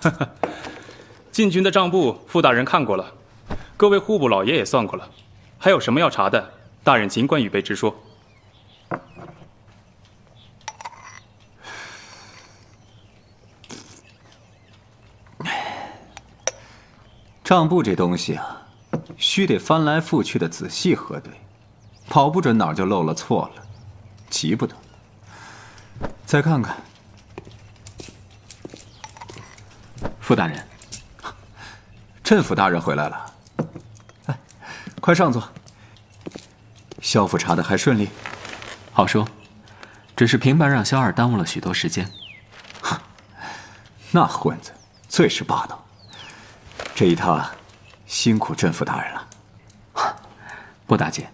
禁军的账簿，傅大人看过了，各位户部老爷也算过了，还有什么要查的，大人尽管预备直说。账簿这东西啊，须得翻来覆去的仔细核对，保不准哪儿就漏了错了，急不得。再看看，傅大人，镇抚大人回来了，哎，快上座。萧府查的还顺利？好说，只是平白让萧二耽误了许多时间。哼那混子最是霸道。这一趟，辛苦镇抚大人了。不打紧，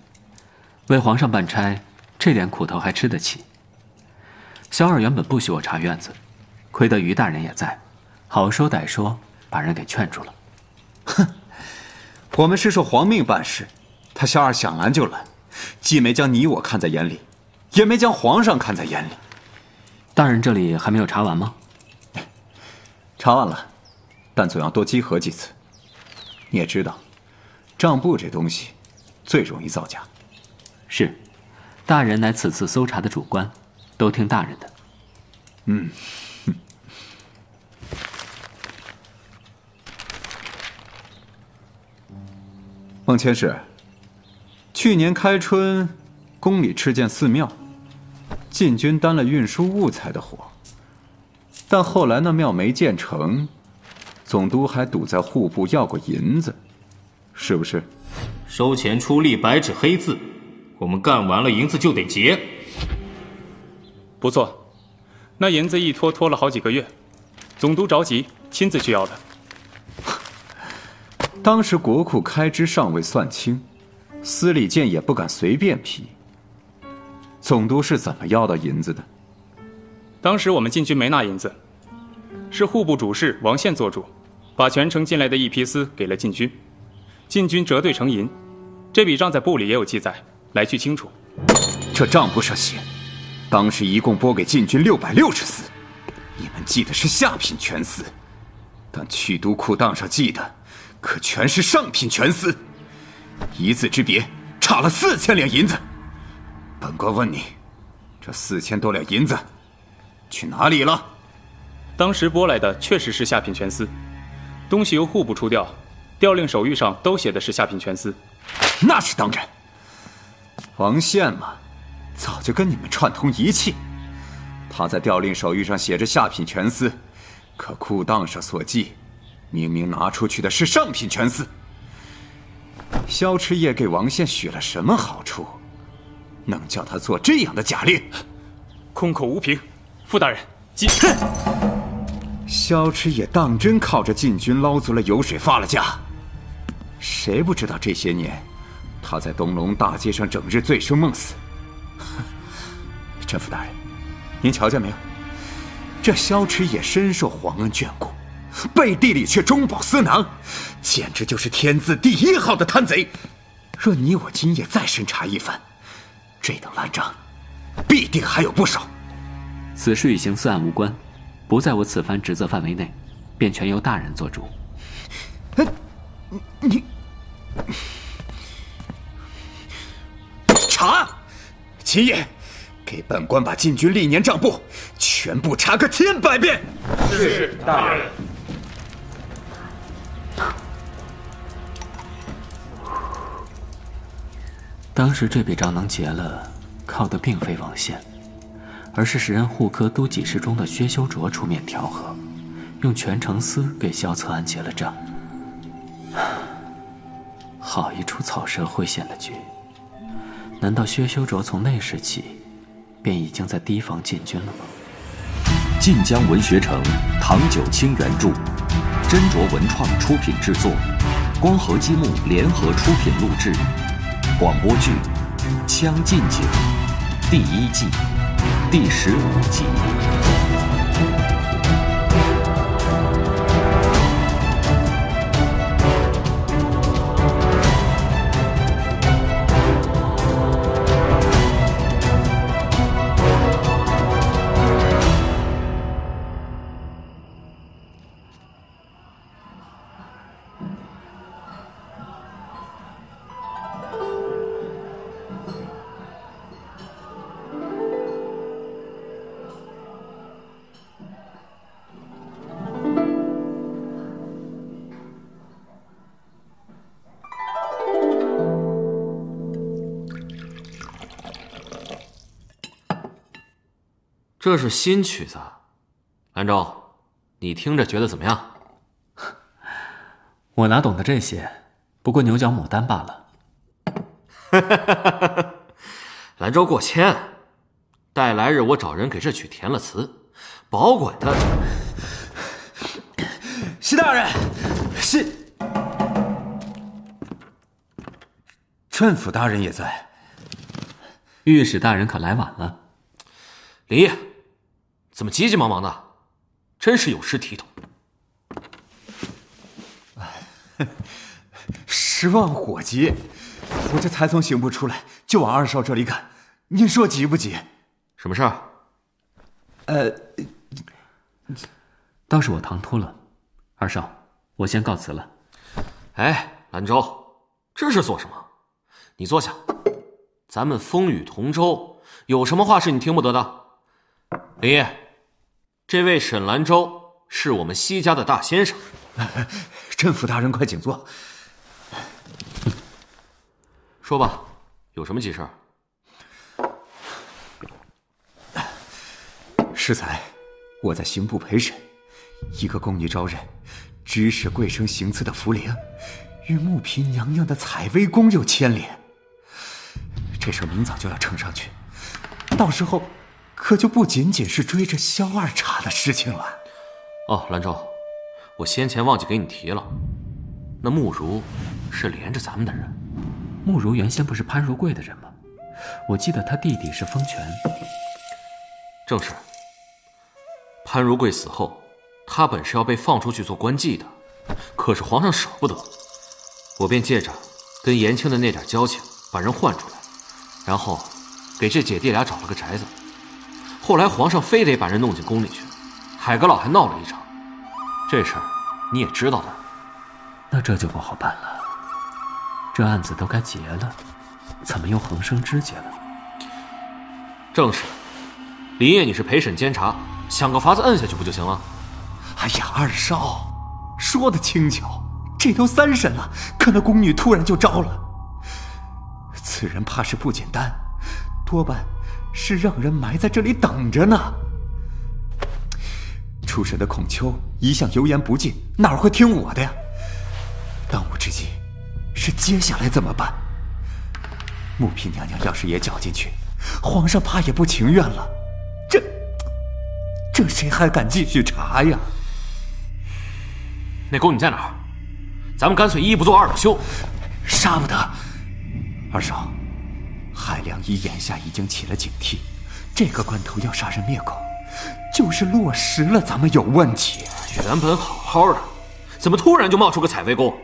为皇上办差，这点苦头还吃得起。萧二原本不许我查院子，亏得于大人也在，好说歹说，把人给劝住了。哼，我们是受皇命办事，他萧二想拦就拦，既没将你我看在眼里，也没将皇上看在眼里。大人这里还没有查完吗？查完了，但总要多稽核几次。你也知道，账簿这东西最容易造假。是，大人乃此次搜查的主官，都听大人的。嗯。孟千使，去年开春，宫里敕建寺庙，禁军担了运输物材的活，但后来那庙没建成。总督还堵在户部要过银子，是不是？收钱出力，白纸黑字，我们干完了，银子就得结。不错，那银子一拖拖了好几个月，总督着急，亲自去要的。当时国库开支尚未算清，司礼监也不敢随便批。总督是怎么要到银子的？当时我们禁军没拿银子，是户部主事王宪做主。把全城进来的一批丝给了禁军，禁军折兑成银，这笔账在部里也有记载，来去清楚。这账簿上写，当时一共拨给禁军六百六十丝，你们记的是下品全丝，但去都库档上记的，可全是上品全丝，一字之别，差了四千两银子。本官问你，这四千多两银子去哪里了？当时拨来的确实是下品全丝。东西由户部出调，调令手谕上都写的是下品全丝，那是当然。王宪嘛，早就跟你们串通一气。他在调令手谕上写着下品全丝，可库档上所记，明明拿出去的是上品全丝。萧迟夜给王宪许了什么好处，能叫他做这样的假令？空口无凭，傅大人，谨。萧迟夜当真靠着禁军捞足了油水发了家，谁不知道这些年他在东龙大街上整日醉生梦死？陈府大人，您瞧见没有？这萧迟也深受皇恩眷顾，背地里却中饱私囊，简直就是天字第一号的贪贼。若你我今夜再审查一番，这等烂账必定还有不少。此事与刑司案无关。不在我此番职责范围内，便全由大人做主。哎，你查，秦爷，给本官把禁军历年账簿全部查个千百遍。是大人。当时这笔账能结了，靠的并非王宪。而是时任户科都给事中的薛修卓出面调和，用全城司给萧策安结了账。好一出草蛇灰线的局！难道薛修卓从那时起，便已经在提防禁军了吗？晋江文学城，唐九卿原著，斟酌文创出品制作，光合积木联合出品录制，广播剧《将进酒》第一季。第十五集。这是新曲子，兰州，你听着觉得怎么样？我哪懂得这些，不过牛角牡丹罢了。兰州过谦，待来日我找人给这曲填了词，保管他。西大人，西，镇府大人也在。御史大人可来晚了。林业，怎么急急忙忙的？真是有失体统。十万火急，我这才从刑部出来，就往二少这里赶。您说急不急？什么事儿？呃，倒是我唐突了。二少，我先告辞了。哎，兰州，这是做什么？你坐下。咱们风雨同舟，有什么话是你听不得的？林业，这位沈兰州是我们西家的大先生。镇府大人，快请坐。说吧，有什么急事？适才，我在刑部陪审，一个宫女招认，指使贵生行刺的茯苓，与穆嫔娘娘的采薇宫有牵连。这事明早就要呈上去，到时候可就不仅仅是追着萧二查的事情了。哦，兰州，我先前忘记给你提了，那慕如是连着咱们的人。慕如原先不是潘如贵的人吗？我记得他弟弟是封权。正是。潘如贵死后，他本是要被放出去做官妓的，可是皇上舍不得，我便借着跟延庆的那点交情，把人换出来。然后，给这姐弟俩找了个宅子。后来皇上非得把人弄进宫里去，海阁老还闹了一场。这事儿你也知道的。那这就不好办了。这案子都该结了，怎么又横生枝节了？正是。林业，你是陪审监察，想个法子摁下去不就行了？哎呀，二少，说的轻巧，这都三审了，可那宫女突然就招了。此人怕是不简单，多半是让人埋在这里等着呢。出审的孔丘一向油盐不进，哪会听我的呀？当务之急是接下来怎么办？穆嫔娘娘要是也搅进去，皇上怕也不情愿了。这这谁还敢继续查呀？那宫女在哪儿？咱们干脆一不做二不休，杀不得。二少，海良一眼下已经起了警惕，这个关头要杀人灭口，就是落实了，咱们有问题。原本好好的，怎么突然就冒出个采薇宫？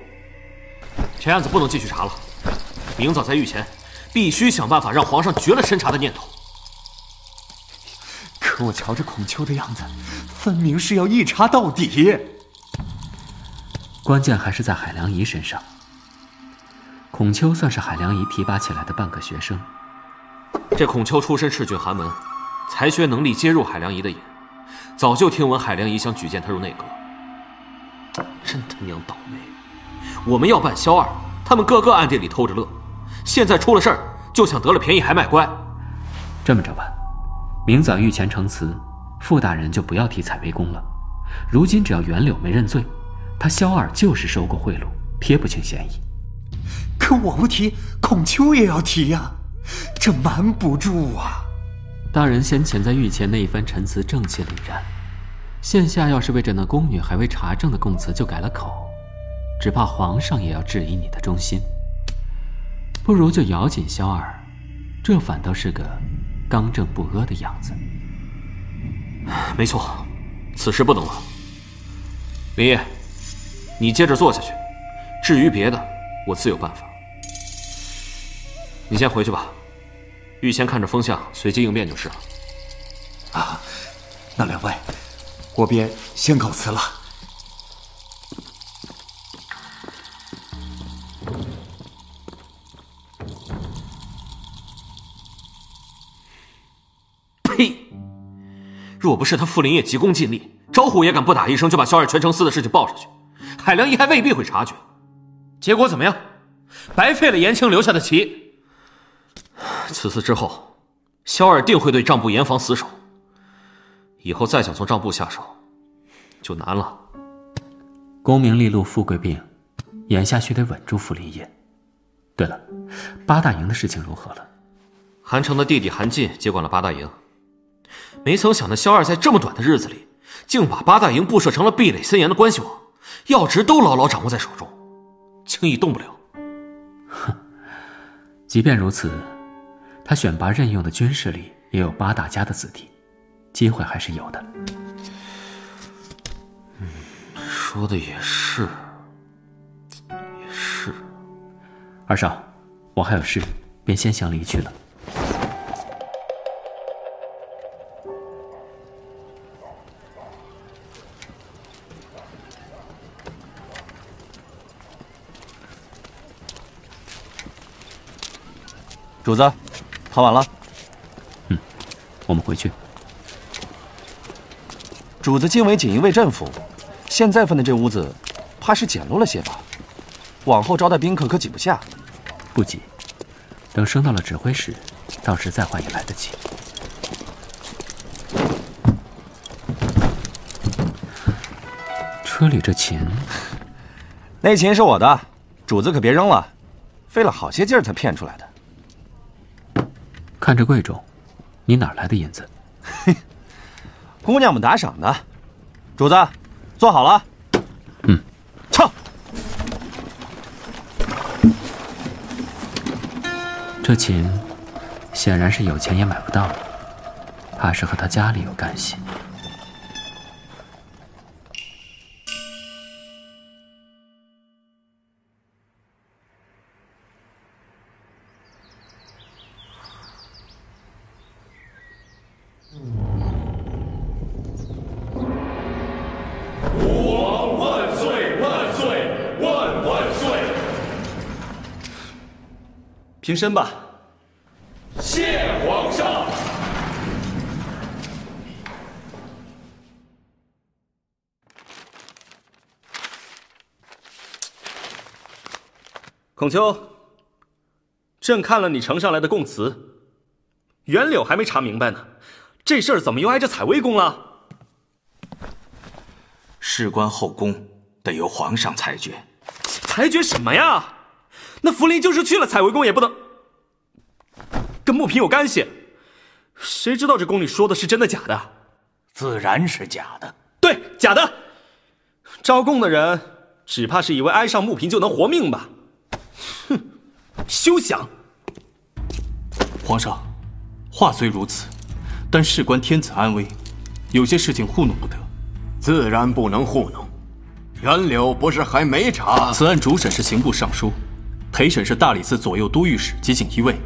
这案子不能继续查了，明早在御前，必须想办法让皇上绝了深查的念头。可我瞧着孔丘的样子，分明是要一查到底。关键还是在海良仪身上。孔丘算是海良仪提拔起来的半个学生。这孔丘出身赤郡寒门，才学能力皆入海良仪的眼。早就听闻海良仪想举荐他入内阁。真他娘倒霉！我们要办萧二，他们个个暗地里偷着乐。现在出了事儿，就想得了便宜还卖乖。这么着吧，明早御前呈词，傅大人就不要提采薇宫了。如今只要袁柳没认罪，他萧二就是收过贿赂，撇不清嫌疑。可我不提，孔丘也要提呀，这瞒不住啊！大人先前在御前那一番陈词正气凛然，现下要是为着那宫女还未查证的供词就改了口，只怕皇上也要质疑你的忠心。不如就咬紧萧儿，这反倒是个刚正不阿的样子。没错，此事不能乱。林烨，你接着做下去，至于别的，我自有办法。你先回去吧，御前看着风向，随机应变就是了。啊，那两位，我便先告辞了。呸！若不是他傅林业急功近利，招呼也敢不打一声就把萧二全城司的事情报上去，海良仪还未必会察觉。结果怎么样？白费了延庆留下的棋。此次之后，萧二定会对账簿严防死守。以后再想从账簿下手，就难了。功名利禄、富贵病，眼下须得稳住傅林业。对了，八大营的事情如何了？韩城的弟弟韩进接管了八大营，没曾想那萧二在这么短的日子里，竟把八大营布设成了壁垒森严的关系网，要职都牢牢掌握在手中，轻易动不了。哼，即便如此，他选拔任用的军士里也有八大家的子弟，机会还是有的。嗯，说的也是，也是。二少，我还有事，便先行离去了。主子，跑晚了。嗯，我们回去。主子今为锦衣卫镇府，现在分的这屋子，怕是简陋了些吧？往后招待宾客可挤不下。不急，等升到了指挥使，到时再换也来得及。车里这琴，那琴是我的，主子可别扔了，费了好些劲儿才骗出来的。看着贵重，你哪来的银子？姑娘们打赏的。主子，坐好了。嗯，唱。这琴显然是有钱也买不到的，怕是和他家里有干系。平身吧，谢皇上。孔丘，朕看了你呈上来的供词，袁柳还没查明白呢，这事儿怎么又挨着采薇宫了？事关后宫，得由皇上裁决。裁决什么呀？那福临就是去了采薇宫，也不能跟穆嫔有干系。谁知道这宫里说的是真的假的？自然是假的。对，假的。招供的人只怕是以为挨上穆嫔就能活命吧？哼，休想！皇上，话虽如此，但事关天子安危，有些事情糊弄不得。自然不能糊弄。袁柳不是还没查？此案主审是刑部尚书。陪审是大理寺左右都御史及锦衣卫。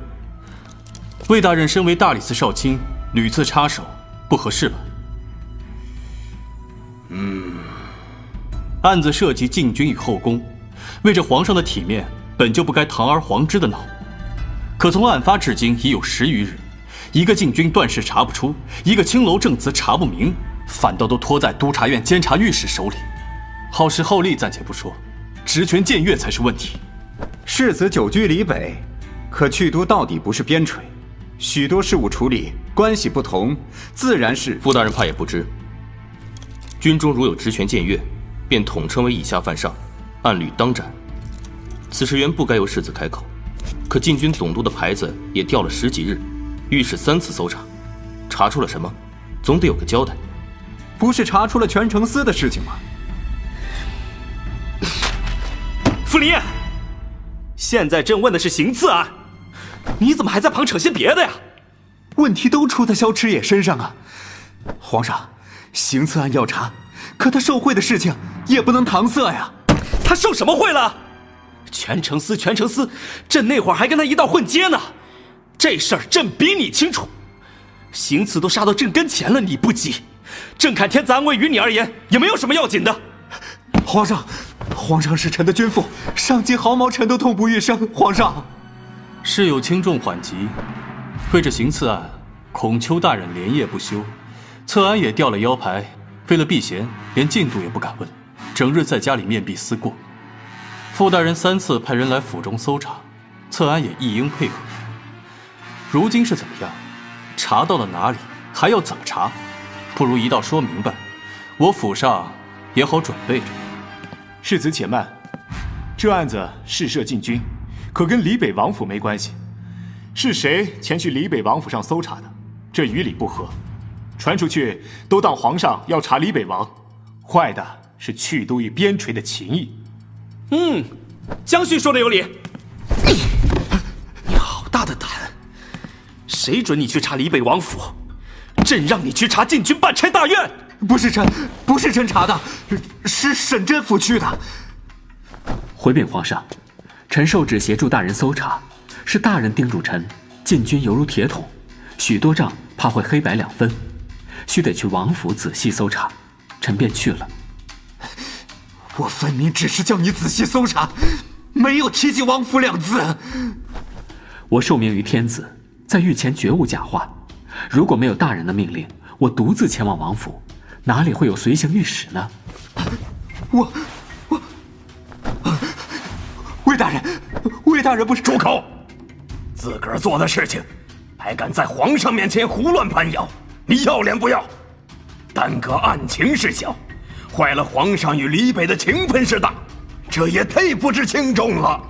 魏大人身为大理寺少卿，屡次插手，不合适吧？嗯。案子涉及禁军与后宫，为着皇上的体面，本就不该堂而皇之的闹。可从案发至今已有十余日，一个禁军断事查不出，一个青楼证词查不明，反倒都拖在督察院监察御史手里。好事好利暂且不说，职权僭越才是问题。世子久居离北，可去都到底不是边陲，许多事务处理关系不同，自然是傅大人怕也不知。军中如有职权僭越，便统称为以下犯上，按律当斩。此事原不该由世子开口，可禁军总督的牌子也掉了十几日，御史三次搜查，查出了什么，总得有个交代。不是查出了全城司的事情吗？傅林业。现在朕问的是行刺案，你怎么还在旁扯些别的呀？问题都出在萧迟野身上啊！皇上，行刺案要查，可他受贿的事情也不能搪塞呀。他受什么贿了？全城司，全城司，朕那会儿还跟他一道混街呢。这事儿朕比你清楚。行刺都杀到朕跟前了，你不急？朕看天子安危于你而言也没有什么要紧的。皇上。皇上是臣的君父，伤及毫毛，臣都痛不欲生。皇上，事有轻重缓急，为这行刺案，孔丘大人连夜不休，策安也掉了腰牌，为了避嫌，连进度也不敢问，整日在家里面壁思过。傅大人三次派人来府中搜查，策安也一应配合。如今是怎么样？查到了哪里？还要怎么查？不如一道说明白，我府上也好准备着。世子且慢，这案子事涉禁军，可跟李北王府没关系。是谁前去李北王府上搜查的？这与理不合，传出去都当皇上要查李北王，坏的是去都与边陲的情谊。嗯，将军说的有理。你好大的胆！谁准你去查李北王府？朕让你去查禁军办差大院。不是臣，不是臣查的，是沈真府去的。回禀皇上，臣受旨协助大人搜查，是大人叮嘱臣，禁军犹如铁桶，许多仗怕会黑白两分，须得去王府仔细搜查，臣便去了。我分明只是叫你仔细搜查，没有提及王府两字。我受命于天子，在御前绝无假话。如果没有大人的命令，我独自前往王府。哪里会有随行御史呢？我我，魏大人，魏大人不是住口！自个儿做的事情，还敢在皇上面前胡乱攀咬，你要脸不要？耽搁案情事小，坏了皇上与李北的情分事大，这也忒不知轻重了。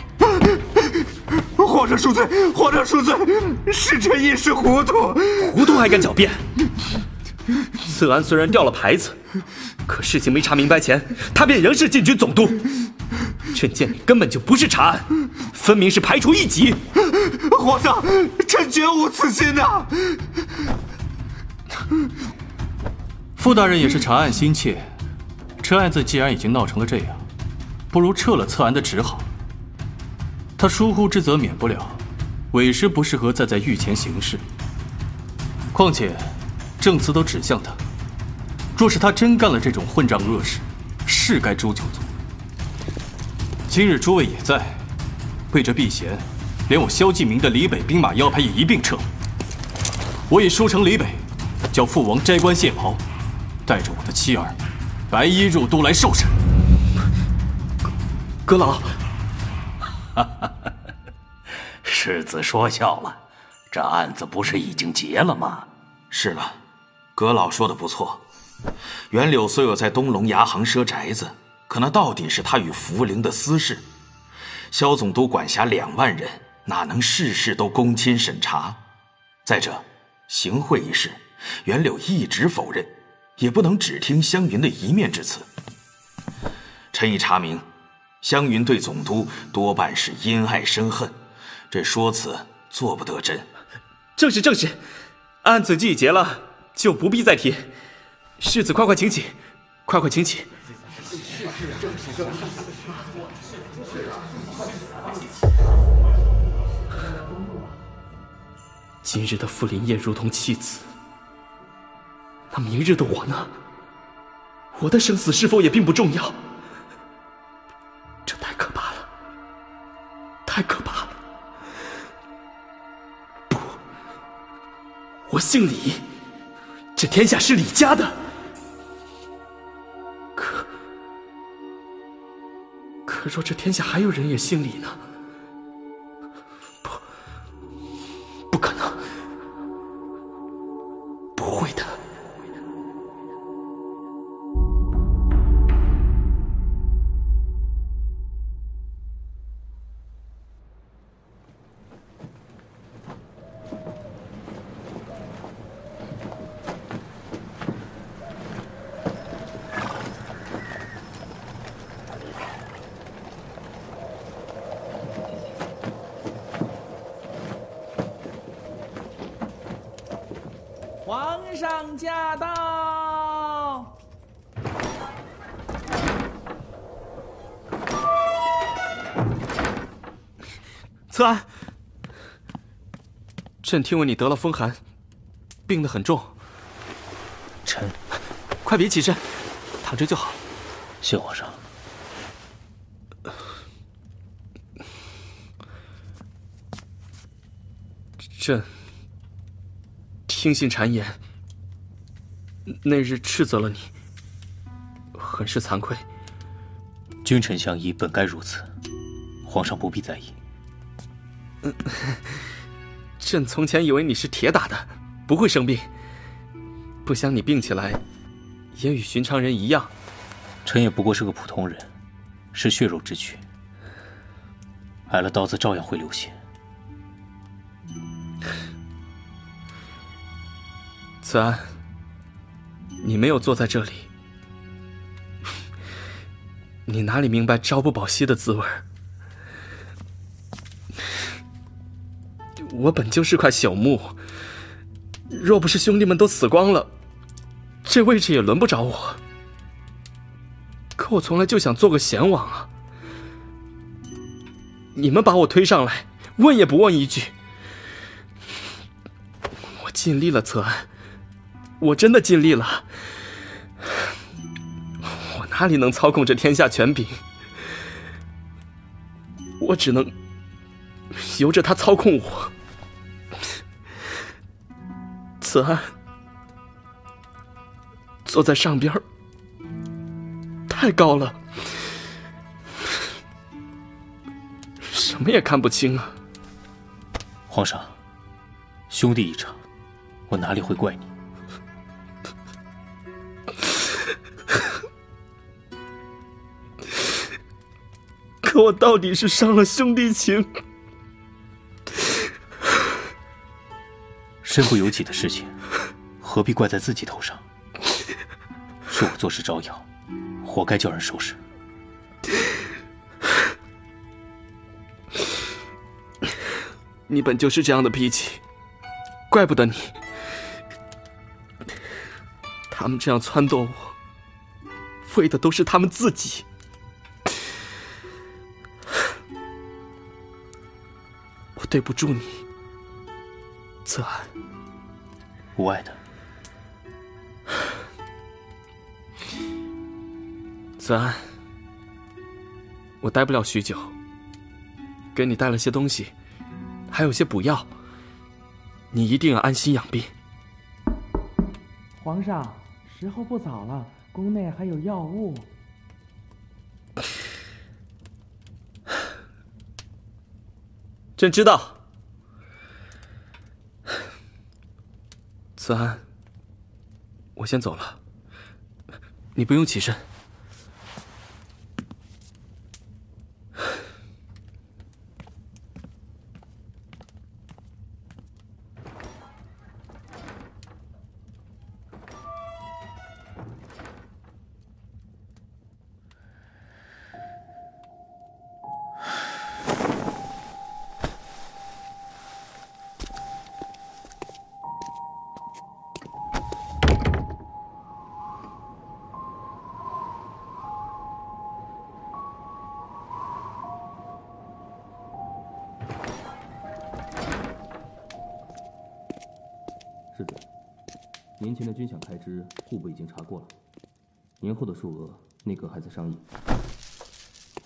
皇上恕罪，皇上恕罪，是臣一时糊涂。糊涂还敢狡辩？此案虽然掉了牌子，可事情没查明白前，他便仍是禁军总督。朕见你根本就不是查案，分明是排除异己。皇上，臣绝无此心呐！傅大人也是查案心切，这案子既然已经闹成了这样，不如撤了策安的职好。他疏忽之责免不了，委实不适合再在御前行事。况且。证词都指向他，若是他真干了这种混账恶事，是该诛九族。今日诸位也在，为着避嫌，连我萧继明的李北兵马腰牌也一并撤。我已书呈李北，叫父王摘冠卸袍，带着我的妻儿白衣入都来受审。阁老，世子说笑了，这案子不是已经结了吗？是了。阁老说的不错，袁柳虽有在东龙牙行赊宅子，可那到底是他与福陵的私事。萧总督管辖两万人，哪能事事都公亲审查？再者，行贿一事，袁柳一直否认，也不能只听湘云的一面之词。臣已查明，湘云对总督多半是因爱生恨，这说辞做不得真。正是正是，案子既已结了。就不必再提，世子快快请起，快快请起。今日的傅林燕如同弃子，那明日的我呢？我的生死是否也并不重要？这太可怕了，太可怕了！不，我姓李。这天下是李家的，可可若这天下还有人也姓李呢？朕听闻你得了风寒，病得很重。臣，快别起身，躺着就好。谢皇上。朕听信谗言。那日斥责了你，很是惭愧。君臣相依，本该如此，皇上不必在意。朕从前以为你是铁打的，不会生病。不想你病起来，也与寻常人一样。臣也不过是个普通人，是血肉之躯，挨了刀子照样会流血。子安，你没有坐在这里，你哪里明白朝不保夕的滋味？我本就是块朽木，若不是兄弟们都死光了，这位置也轮不着我。可我从来就想做个贤王啊！你们把我推上来，问也不问一句，我尽力了，泽安，我真的尽力了。我哪里能操控这天下权柄？我只能由着他操控我。子安坐在上边太高了，什么也看不清啊！皇上，兄弟一场，我哪里会怪你？可我到底是伤了兄弟情。身不由己的事情，何必怪在自己头上？是我做事招摇，活该叫人收拾。你本就是这样的脾气，怪不得你。他们这样撺掇我，为的都是他们自己。我对不住你，泽安。无碍的，子安，我待不了许久。给你带了些东西，还有些补药，你一定要安心养病。皇上，时候不早了，宫内还有药物。朕知道。子安，我先走了，你不用起身。年前的军饷开支，户部已经查过了，年后的数额，内阁还在商议。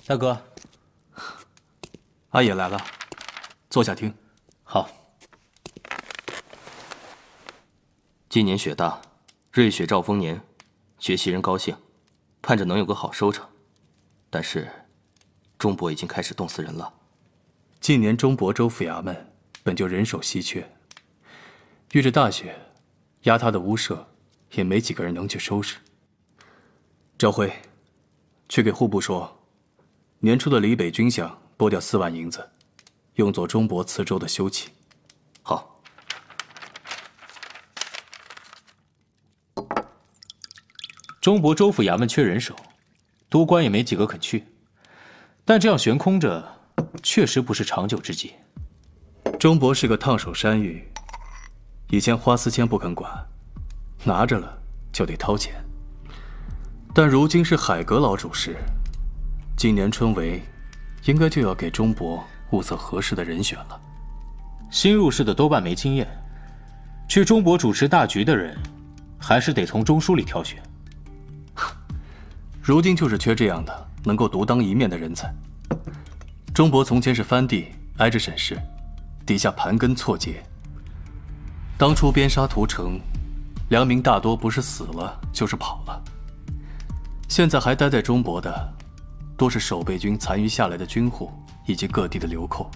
大哥，阿野来了，坐下听。好。今年雪大，瑞雪兆丰年，学习人高兴，盼着能有个好收成。但是，中博已经开始冻死人了。近年中博州府衙门本就人手稀缺。遇着大雪，压他的屋舍，也没几个人能去收拾。赵辉，去给户部说，年初的李北军饷拨掉四万银子，用作中博磁州的修葺。好。中博州府衙门缺人手，督官也没几个肯去，但这样悬空着，确实不是长久之计。中博是个烫手山芋。以前花思谦不肯管，拿着了就得掏钱。但如今是海阁老主事，今年春闱，应该就要给钟伯物色合适的人选了。新入仕的多半没经验，去钟伯主持大局的人，还是得从中枢里挑选。如今就是缺这样的能够独当一面的人才。钟伯从前是藩地，挨着沈氏，底下盘根错节。当初边杀屠城，良民大多不是死了就是跑了。现在还待在中国的，多是守备军残余下来的军户以及各地的流寇。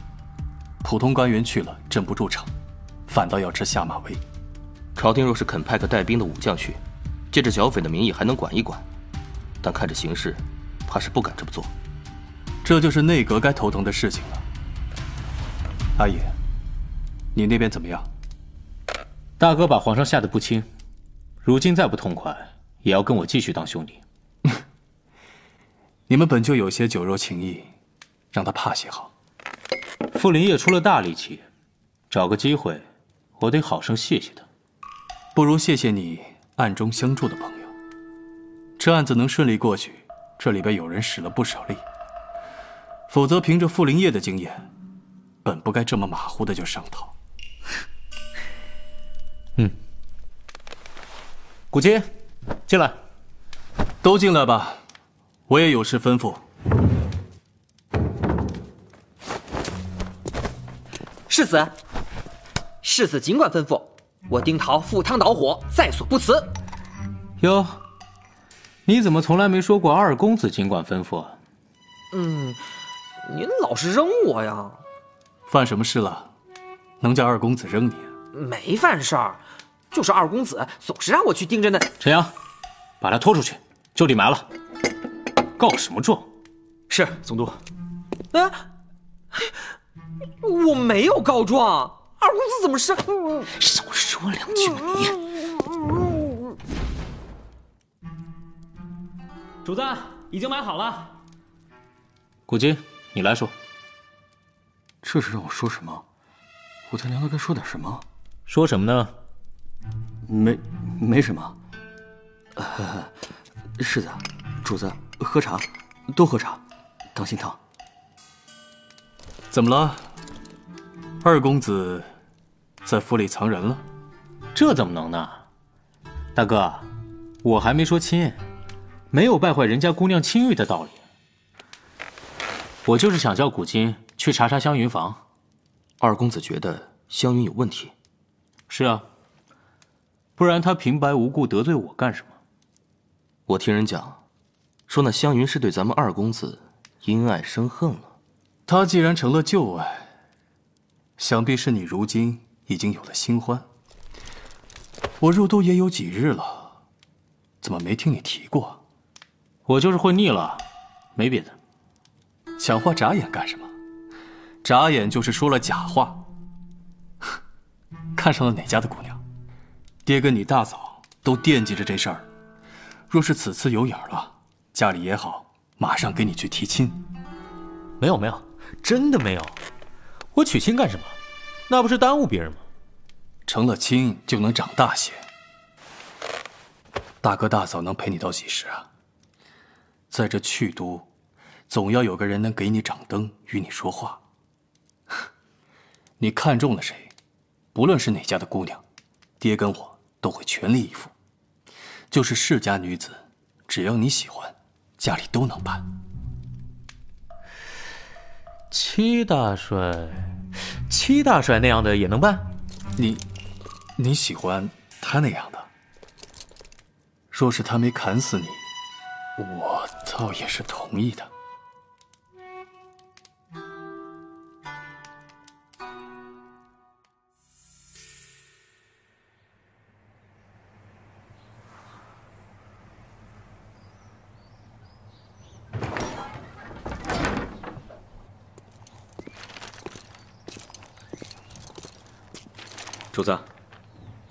普通官员去了镇不住场，反倒要吃下马威。朝廷若是肯派个带兵的武将去，借着剿匪的名义还能管一管，但看着形势，怕是不敢这么做。这就是内阁该头疼的事情了。阿爷，你那边怎么样？大哥把皇上吓得不轻，如今再不痛快，也要跟我继续当兄弟。你们本就有些酒肉情谊，让他怕些好。傅林业出了大力气，找个机会，我得好生谢谢他。不如谢谢你暗中相助的朋友。这案子能顺利过去，这里边有人使了不少力。否则，凭着傅林业的经验，本不该这么马虎的就上套。嗯，古今，进来，都进来吧，我也有事吩咐。世子，世子尽管吩咐，我丁桃赴汤蹈火，在所不辞。哟，你怎么从来没说过二公子尽管吩咐啊？嗯，您老是扔我呀。犯什么事了？能叫二公子扔你？没犯事儿，就是二公子总是让我去盯着那。陈阳，把他拖出去，就地埋了。告什么状？是总督。啊，我没有告状，二公子怎么是？少说两句吧你。主子已经买好了。古今，你来说。这是让我说什么？我他娘的该说点什么？说什么呢？没，没什么。呃，世子，主子，喝茶，多喝茶，当心烫。怎么了？二公子在府里藏人了？这怎么能呢？大哥，我还没说亲，没有败坏人家姑娘清誉的道理。我就是想叫古今去查查湘云房。二公子觉得湘云有问题？是啊，不然他平白无故得罪我干什么？我听人讲，说那湘云是对咱们二公子因爱生恨了。他既然成了旧爱，想必是你如今已经有了新欢。我入都也有几日了，怎么没听你提过？我就是混腻了，没别的。讲话眨眼干什么？眨眼就是说了假话。看上了哪家的姑娘？爹跟你大嫂都惦记着这事儿。若是此次有眼了，家里也好，马上给你去提亲。没有没有，真的没有。我娶亲干什么？那不是耽误别人吗？成了亲就能长大些。大哥大嫂能陪你到几时啊？在这去都，总要有个人能给你掌灯，与你说话。你看中了谁，不论是哪家的姑娘，爹跟我都会全力以赴。就是世家女子，只要你喜欢，家里都能办。戚大帅，戚大帅那样的也能办？你，你喜欢他那样的？若是他没砍死你，我倒也是同意的。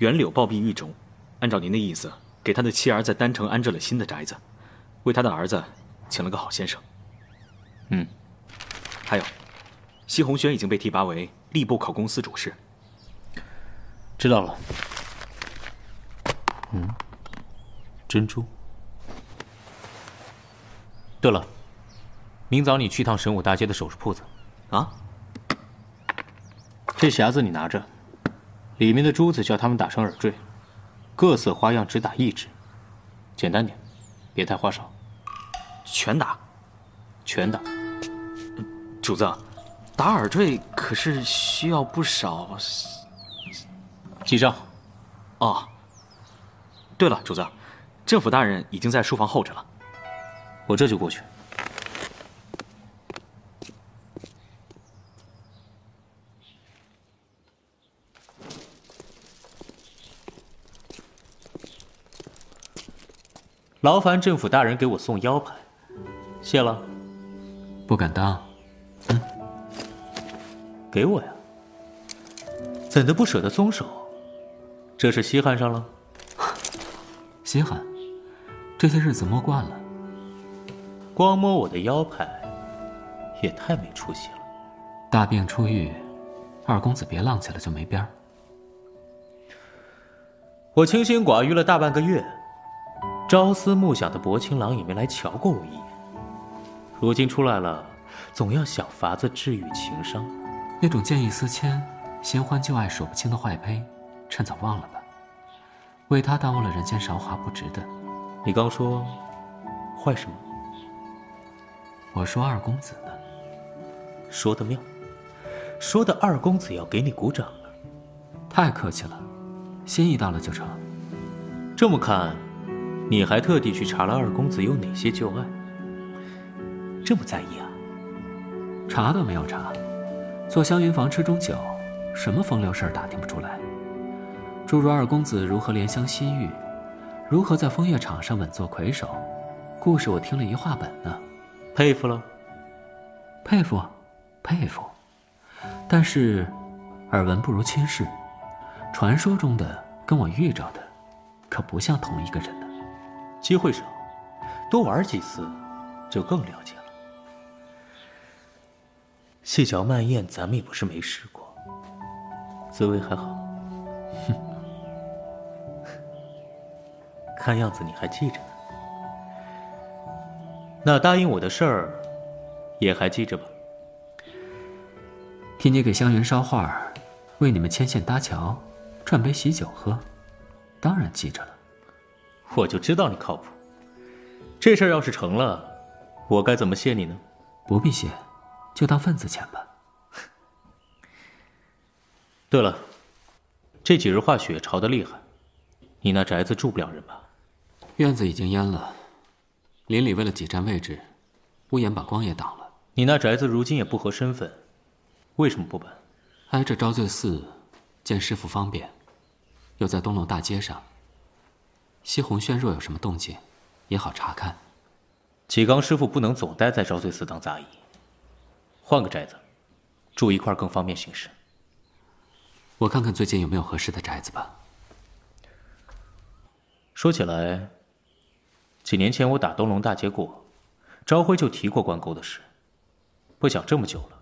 袁柳暴毙狱中，按照您的意思，给他的妻儿在丹城安置了新的宅子，为他的儿子请了个好先生。嗯，还有，西红轩已经被提拔为吏部考功司主事。知道了。嗯，珍珠。对了，明早你去趟神武大街的首饰铺子。啊？这匣子你拿着。里面的珠子叫他们打成耳坠，各色花样只打一只，简单点，别太花哨。全打，全打。主子，打耳坠可是需要不少。记账。哦。对了，主子，政府大人已经在书房候着了，我这就过去。劳烦政府大人给我送腰牌，谢了。不敢当。嗯，给我呀。怎的不舍得松手？这是稀罕上了？稀罕？这些日子摸惯了。光摸我的腰牌，也太没出息了。大病初愈，二公子别浪起来就没边儿。我清心寡欲了大半个月。朝思暮想的薄情郎也没来瞧过我一眼，如今出来了，总要想法子治愈情伤。那种见异思迁、新欢旧爱数不清的坏胚，趁早忘了吧。为他耽误了人间韶华，不值得。你刚说坏什么？我说二公子呢？说的妙，说的二公子要给你鼓掌了。太客气了，心意到了就成。这么看。你还特地去查了二公子有哪些旧案，这么在意啊？查倒没有查，坐香云房吃中酒，什么风流事儿打听不出来。诸如二公子如何怜香惜玉，如何在风月场上稳坐魁首，故事我听了一话本呢。佩服了，佩服，佩服。但是，耳闻不如亲事，传说中的跟我遇着的，可不像同一个人。机会少，多玩几次，就更了解了。细嚼慢咽，咱们也不是没试过，滋味还好。哼，看样子你还记着呢。那答应我的事儿，也还记着吧？替你给香云捎话，为你们牵线搭桥，赚杯喜酒喝，当然记着了。我就知道你靠谱。这事儿要是成了，我该怎么谢你呢？不必谢，就当份子钱吧。对了，这几日化雪潮得厉害，你那宅子住不了人吧？院子已经淹了，邻里为了挤占位置，屋檐把光也挡了。你那宅子如今也不合身份，为什么不搬？挨着昭罪寺，见师傅方便，又在东楼大街上。西红轩若有什么动静，也好查看。启刚师傅不能总待在昭罪寺当杂役，换个宅子，住一块更方便行事。我看看最近有没有合适的宅子吧。说起来，几年前我打东龙大街过，朝晖就提过关沟的事，不想这么久了，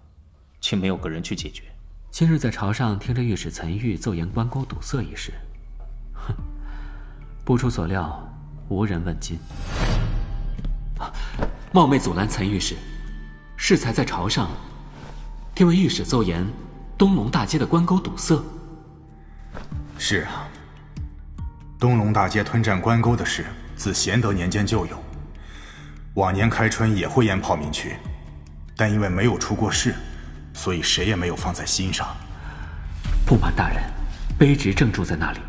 竟没有个人去解决。今日在朝上听着御史岑玉奏言关沟堵塞一事，哼。不出所料，无人问津。冒昧阻拦岑御史，适才在朝上听闻御史奏言，东龙大街的关沟堵塞。是啊，东龙大街吞占关沟的事，自贤德年间就有。往年开春也会淹炮民区，但因为没有出过事，所以谁也没有放在心上。不瞒大人，卑职正住在那里。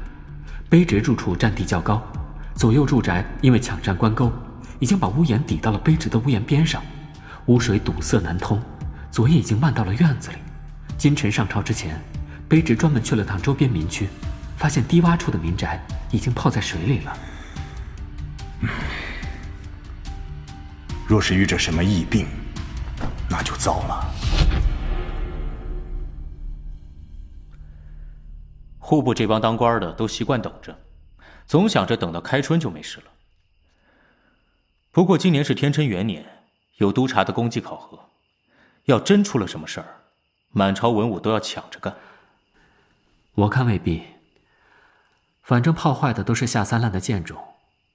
卑职住处占地较高，左右住宅因为抢占关沟，已经把屋檐抵到了卑职的屋檐边上，污水堵塞难通，昨夜已经漫到了院子里。今晨上朝之前，卑职专门去了趟周边民区，发现低洼处的民宅已经泡在水里了。若是遇着什么疫病，那就糟了。户部这帮当官的都习惯等着，总想着等到开春就没事了。不过今年是天辰元年，有督察的功绩考核，要真出了什么事儿，满朝文武都要抢着干。我看未必。反正泡坏的都是下三滥的贱种，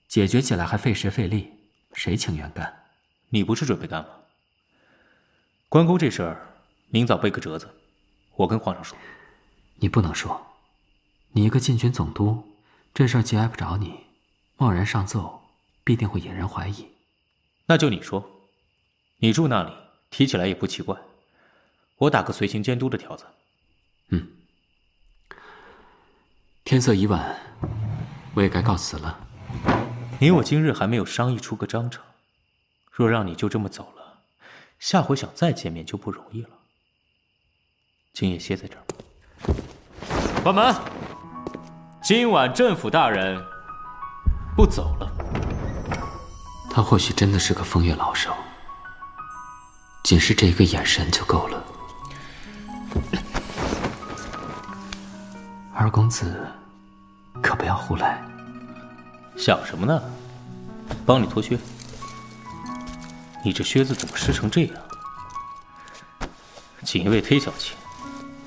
解决起来还费时费力，谁情愿干？你不是准备干吗？关公这事儿，明早背个折子，我跟皇上说。你不能说。你一个禁军总督，这事儿既挨不着你，贸然上奏，必定会引人怀疑。那就你说，你住那里，提起来也不奇怪。我打个随行监督的条子。嗯。天色已晚，我也该告辞了。你我今日还没有商议出个章程，若让你就这么走了，下回想再见面就不容易了。今夜歇在这儿。关门。今晚镇府大人不走了。他或许真的是个风月老手，仅是这一个眼神就够了。二公子，可不要胡来。想什么呢？帮你脱靴。你这靴子怎么湿成这样？锦衣卫忒小气，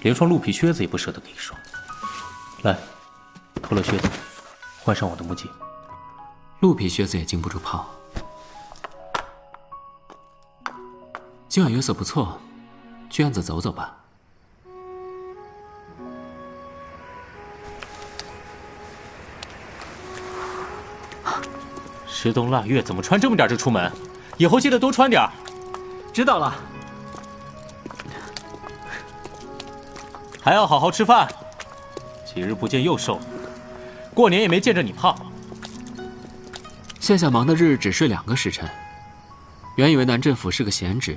连双鹿皮靴子也不舍得给一双。来，脱了靴子，换上我的木屐。鹿皮靴子也经不住泡。今晚月色不错，去院子走走吧。十冬腊月怎么穿这么点就出门？以后记得多穿点知道了。还要好好吃饭。几日不见又瘦了，过年也没见着你胖。现下忙的日只睡两个时辰，原以为南镇府是个闲职，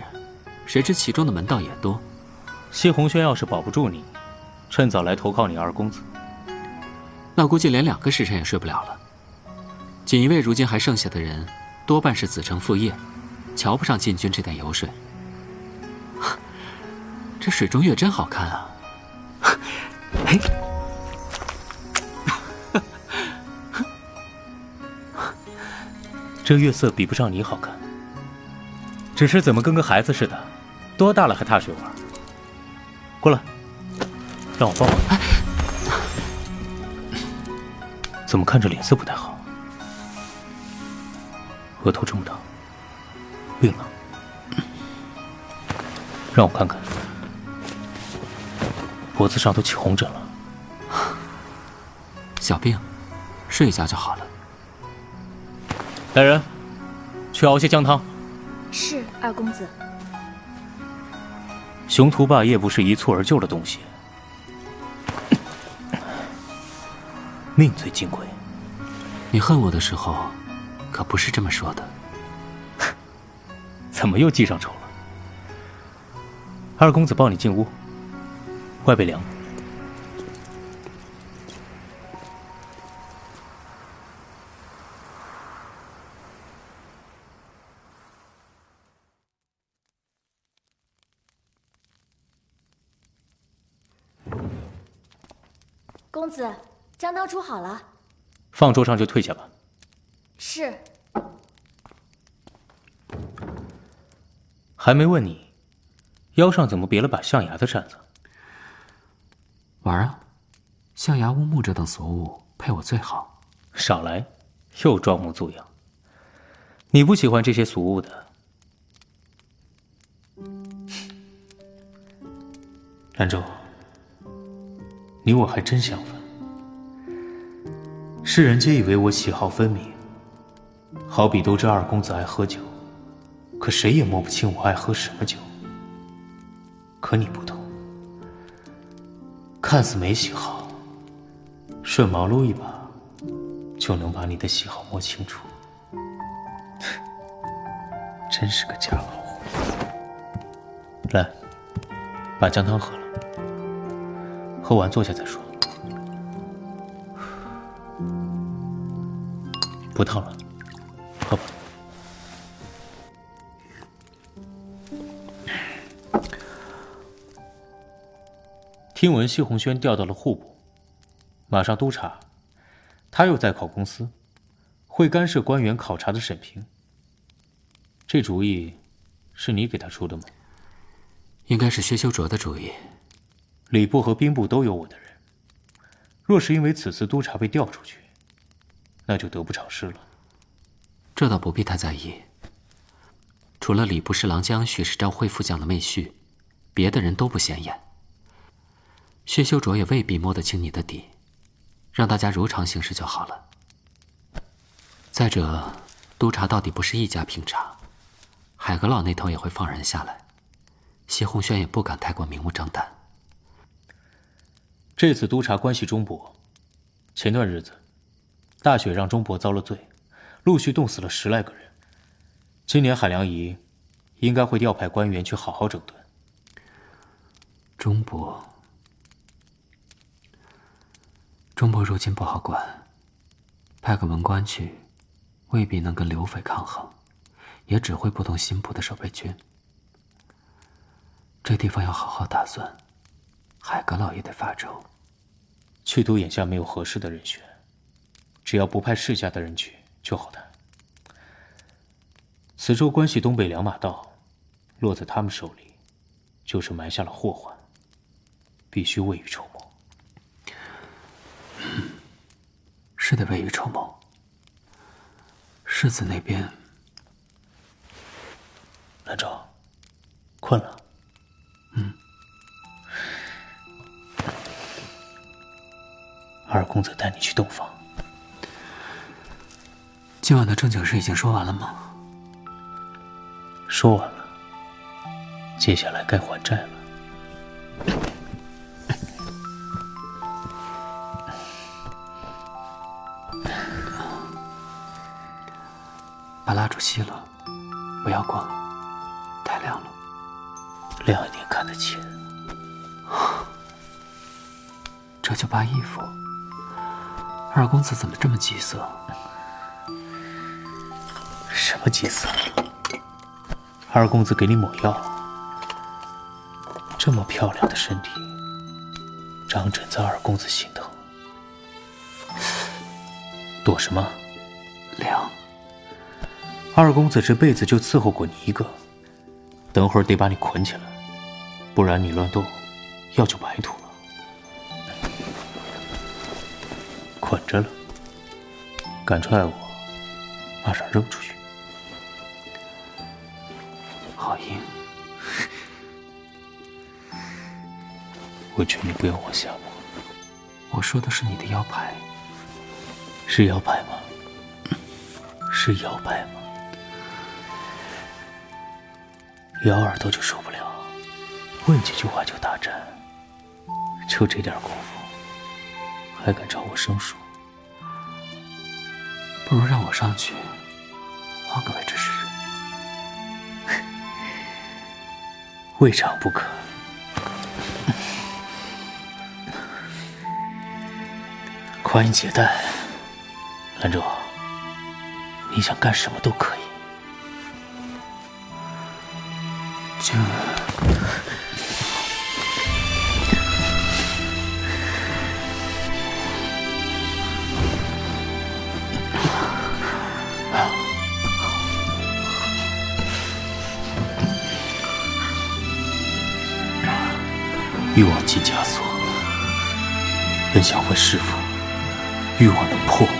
谁知其中的门道也多。谢红轩要是保不住你，趁早来投靠你二公子。那估计连两个时辰也睡不了了。锦衣卫如今还剩下的人，多半是子承父业，瞧不上禁军这点油水。这水中月真好看啊！哎，这月色比不上你好看，只是怎么跟个孩子似的，多大了还踏水玩？过来，让我抱抱。怎么看着脸色不太好？额头这么大，病了？让我看看，脖子上都起红疹了。小病，睡一觉就好了。来人，去熬些姜汤。是二公子。雄图霸业不是一蹴而就的东西，命最金贵。你恨我的时候，可不是这么说的。怎么又记上仇了？二公子抱你进屋，外边凉。姜汤煮好了。放桌上就退下吧。是。还没问你，腰上怎么别了把象牙的扇子？玩啊，象牙、乌木这等俗物配我最好。少来，又装模作样。你不喜欢这些俗物的。兰州，你我还真相反。世人皆以为我喜好分明，好比都知二公子爱喝酒，可谁也摸不清我爱喝什么酒。可你不同，看似没喜好，顺毛撸一把，就能把你的喜好摸清楚。真是个假老虎！来，把姜汤喝了，喝完坐下再说。不烫了，喝吧。听闻谢宏轩调到了户部，马上督察，他又在考公司，会干涉官员考察的审评。这主意是你给他出的吗？应该是薛修卓的主意。礼部和兵部都有我的人，若是因为此次督察被调出去，那就得不偿失了。这倒不必太在意。除了礼部侍郎江旭是赵惠副将的妹婿，别的人都不显眼。薛修卓也未必摸得清你的底，让大家如常行事就好了。再者，督察到底不是一家平查，海阁老那头也会放人下来，谢鸿轩也不敢太过明目张胆。这次督察关系中薄，前段日子，大雪让钟伯遭了罪，陆续冻死了十来个人。今年海良仪应该会调派官员去好好整顿。钟伯，钟伯如今不好管，派个文官去，未必能跟刘匪抗衡。也只会不动新部的守备军。这地方要好好打算，海阁老爷得发愁。去都眼下没有合适的人选，只要不派世家的人去就好谈。此州关系东北两马道，落在他们手里，就是埋下了祸患。必须未雨绸缪。是得未雨绸缪。世子那边，兰州，困了。嗯。二公子带你去洞房。今晚的正经事已经说完了吗？说完了。接下来该还债了。把蜡烛熄了，不要光，太亮了。亮一点看得清。这就扒衣服。二公子怎么这么急色？什么急色？二公子给你抹药。这么漂亮的身体，长疹子，二公子心疼。躲什么？凉。二公子这辈子就伺候过你一个，等会儿得把你捆起来，不然你乱动，药就白涂了。捆着了，敢踹我，马上扔出去。我劝你不要往下摸。我说的是你的腰牌。是腰牌吗？是腰牌吗？咬耳朵就受不了，问几句话就打颤，就这点功夫，还敢找我生疏？不如让我上去，换个位置试试。未尝不可。宽衣解带，兰州，你想干什么都可以。这欲望即枷锁，本想问师傅，欲望能破吗？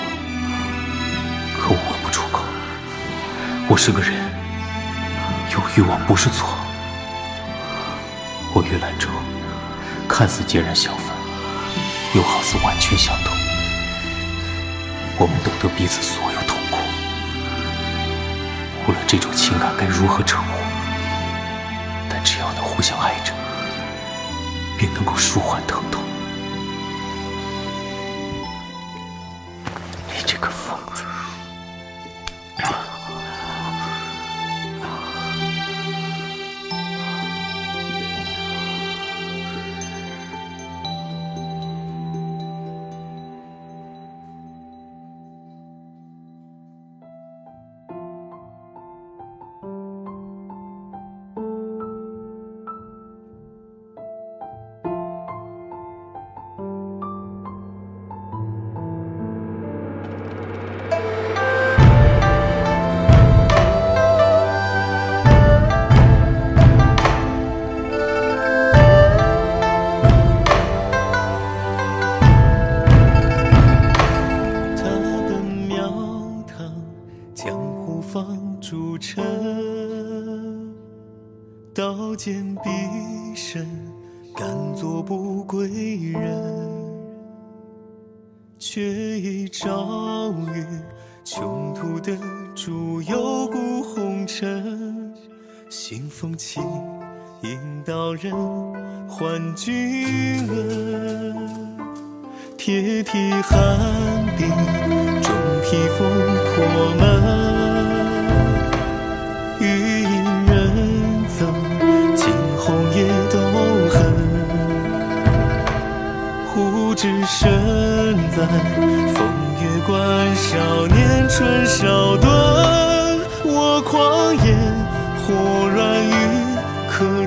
可我问不出口。我是个人，有欲望不是错。我与兰州看似截然相反，又好似完全相同。我们懂得彼此所有痛苦，无论这种情感该如何称呼，但只要能互相爱着，便能够舒缓疼痛。Ah.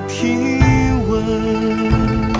体温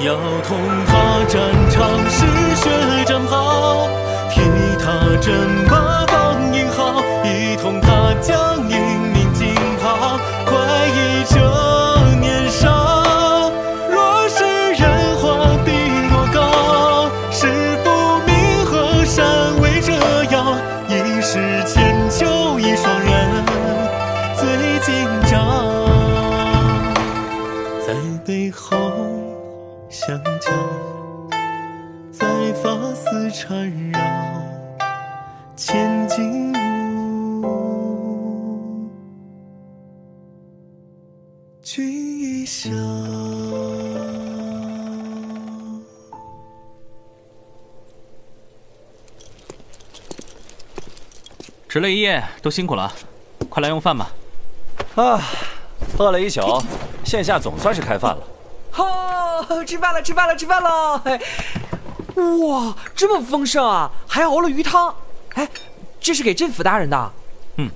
要同他战场嗜血战袍，替他振马放英豪，一同他将英名金袍，快意这值了一夜，都辛苦了，快来用饭吧。啊，饿了一宿，线下总算是开饭了。哦，吃饭了，吃饭了，吃饭了！哎，哇，这么丰盛啊，还熬了鱼汤。哎，这是给镇府大人的。嗯，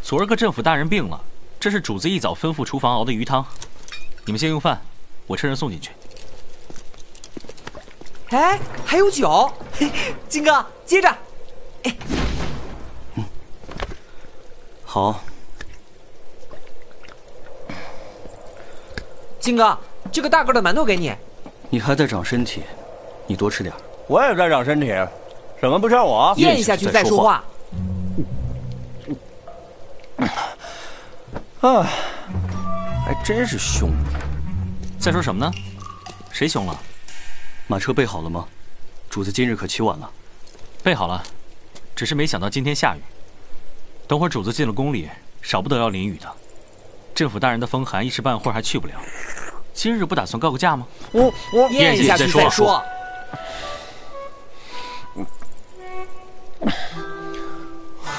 昨儿个镇府大人病了，这是主子一早吩咐厨房熬的鱼汤。你们先用饭，我趁热送进去。哎，还有酒，金哥接着。好，金哥，这个大个的馒头给你。你还在长身体，你多吃点。我也在长身体，什么不像我？咽下去再说话。啊，还真是凶。在说什么呢？谁凶了？马车备好了吗？主子今日可起晚了。备好了，只是没想到今天下雨。等会儿主子进了宫里，少不得要淋雨的。镇府大人的风寒，一时半会儿还去不了。今日不打算告个假吗？我我咽下去再说。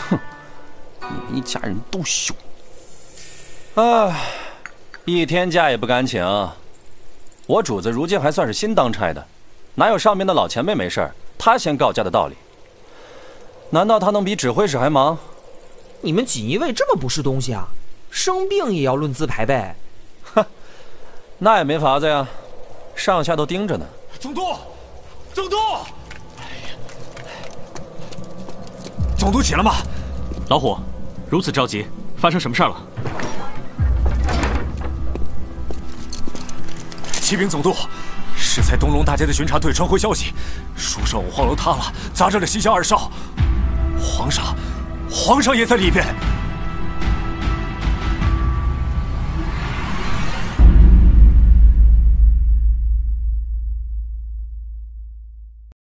哼，你们一家人都凶。唉，一天假也不敢请。我主子如今还算是新当差的，哪有上面的老前辈没事儿，他先告假的道理？难道他能比指挥使还忙？你们锦衣卫这么不是东西啊？生病也要论资排辈？哼，那也没法子呀，上下都盯着呢。总督，总督，总督起了吗？老虎，如此着急，发生什么事儿了？启禀总督，是在东龙大街的巡查队传回消息，说是五花楼塌了，砸着了西厢二少。皇上，皇上也在里边。